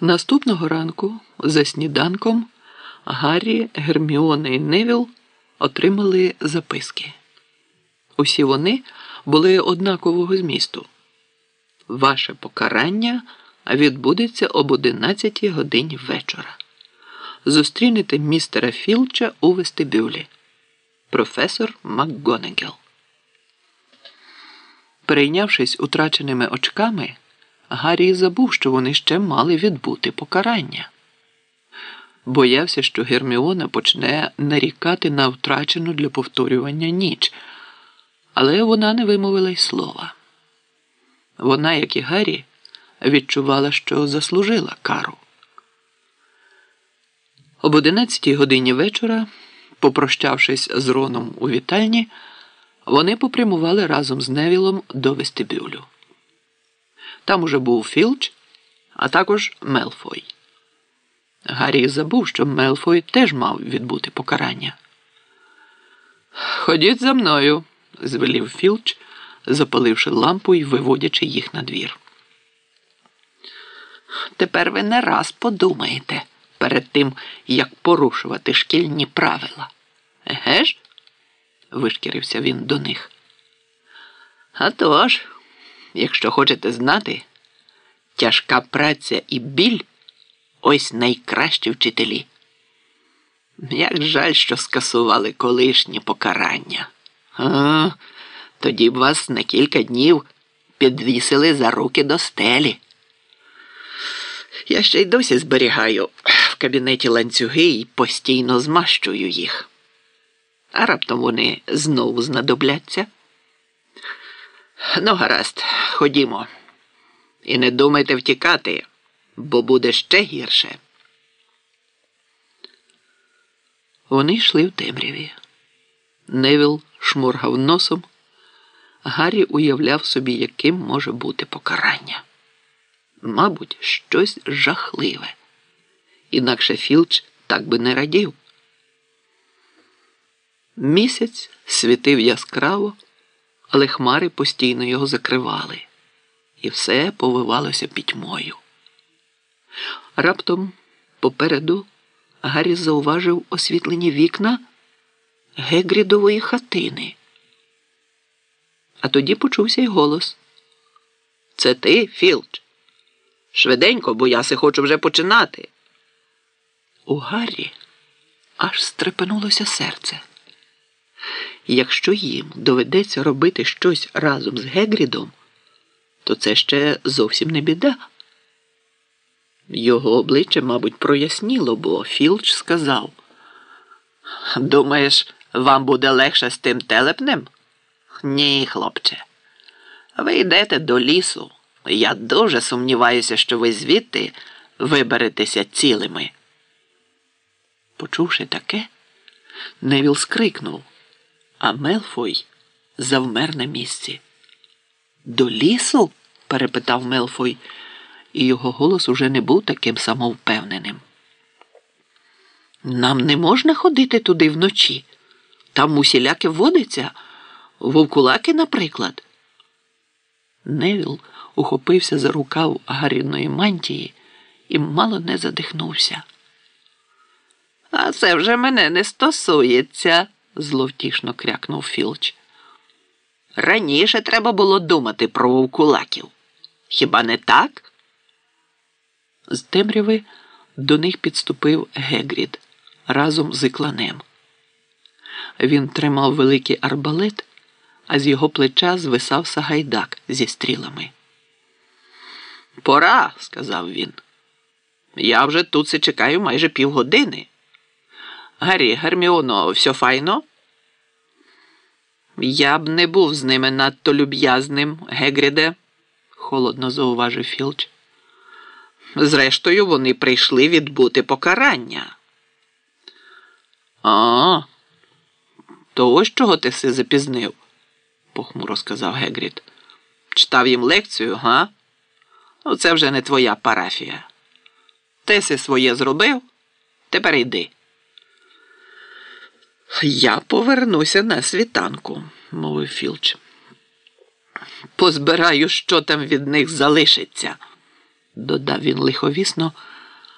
Наступного ранку за сніданком Гаррі, Герміона і Невіл отримали записки. Усі вони були однакового змісту. Ваше покарання відбудеться об 11 годині вечора. Зустрінете містера Філча у вестибюлі. Професор МакГонегел. Перейнявшись утраченими очками, Гаррі забув, що вони ще мали відбути покарання. Боявся, що Герміона почне нарікати на втрачену для повторювання ніч, але вона не вимовила й слова. Вона, як і Гаррі, відчувала, що заслужила кару. Об одинадцятій годині вечора, попрощавшись з Роном у вітальні, вони попрямували разом з Невілом до вестибюлю. Там уже був Філч, а також Мелфой. Гаррі забув, що Мелфой теж мав відбути покарання. Ходіть за мною, звелів Філч, запаливши лампу і виводячи їх на двір. Тепер ви не раз подумаєте перед тим, як порушувати шкільні правила. Еге ж? вишкірився він до них. «А тож, якщо хочете знати, тяжка праця і біль ось найкращі вчителі. Як жаль, що скасували колишні покарання. А, тоді б вас на кілька днів підвісили за руки до стелі. Я ще й досі зберігаю в кабінеті ланцюги і постійно змащую їх. А раптом вони знову знадобляться. Ну, гаразд, ходімо. І не думайте втікати, бо буде ще гірше. Вони йшли в темряві. Невіл шморгав носом. Гаррі уявляв собі, яким може бути покарання. Мабуть, щось жахливе. Інакше Філч так би не радів. Місяць світив яскраво, але хмари постійно його закривали, і все повивалося пітьмою. Раптом попереду Гаррі зауважив освітлені вікна Гегрідової хатини. А тоді почувся й голос. Це ти, Філч? Швиденько, бо я се хочу вже починати. У Гаррі аж стрепенулося серце. Якщо їм доведеться робити щось разом з Гегрідом, то це ще зовсім не біда. Його обличчя, мабуть, проясніло, бо Філч сказав: Думаєш, вам буде легше з тим телепнем? Ні, хлопче. Ви йдете до лісу. Я дуже сумніваюся, що ви звідти виберетеся цілими. Почувши таке, Невіл скрикнув, а Мелфой завмер на місці. До лісу? перепитав Мелфой, і його голос уже не був таким самовпевненим. Нам не можна ходити туди вночі. Там усіляки водиться, вовкулаки, наприклад. Невіл ухопився за рукав Гарріної мантії і мало не задихнувся. А це вже мене не стосується, зловтішно крякнув Філч. Раніше треба було думати про вовкулаків. Хіба не так? З темряви до них підступив Гегрід разом з ікланем. Він тримав великий арбалет, а з його плеча звисав сагайдак зі стрілами. Пора, сказав він. Я вже тут чекаю майже півгодини. Гаррі, Герміоно, все файно? Я б не був з ними надто люб'язним, Гегріде, холодно зауважив Філч. Зрештою, вони прийшли відбути покарання. А, то ось чого ти си запізнив, похмуро сказав Гегрід. Читав їм лекцію, га? Ну, це вже не твоя парафія. Ти си своє зробив, тепер йди. Я повернуся на світанку, мовив Філч. Позбираю, що там від них залишиться. додав він лиховісно,